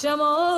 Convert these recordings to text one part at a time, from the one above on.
Shamo.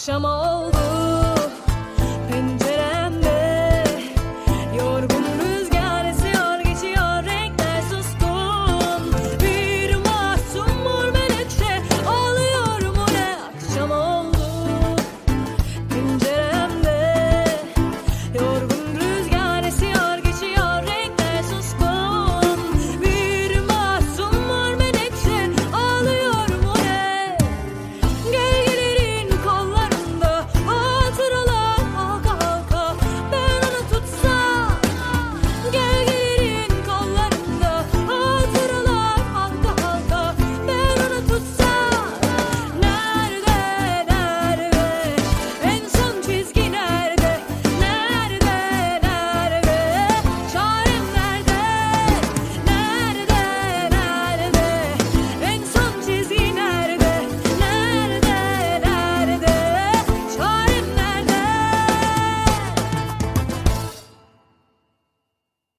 chama ouro.